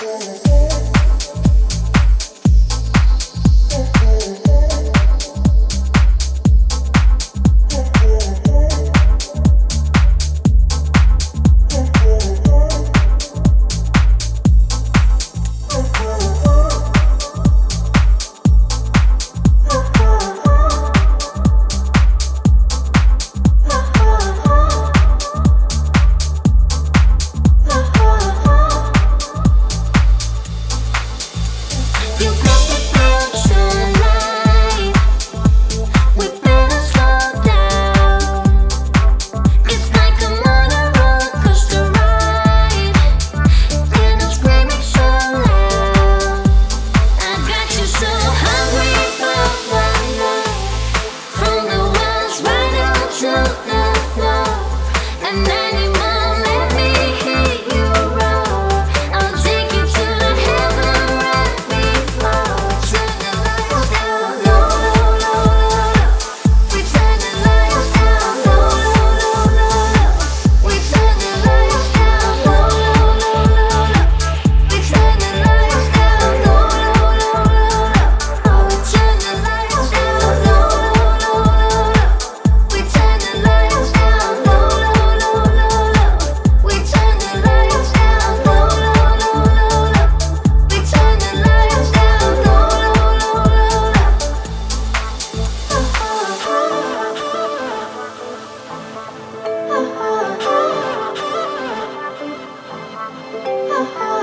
good. はい、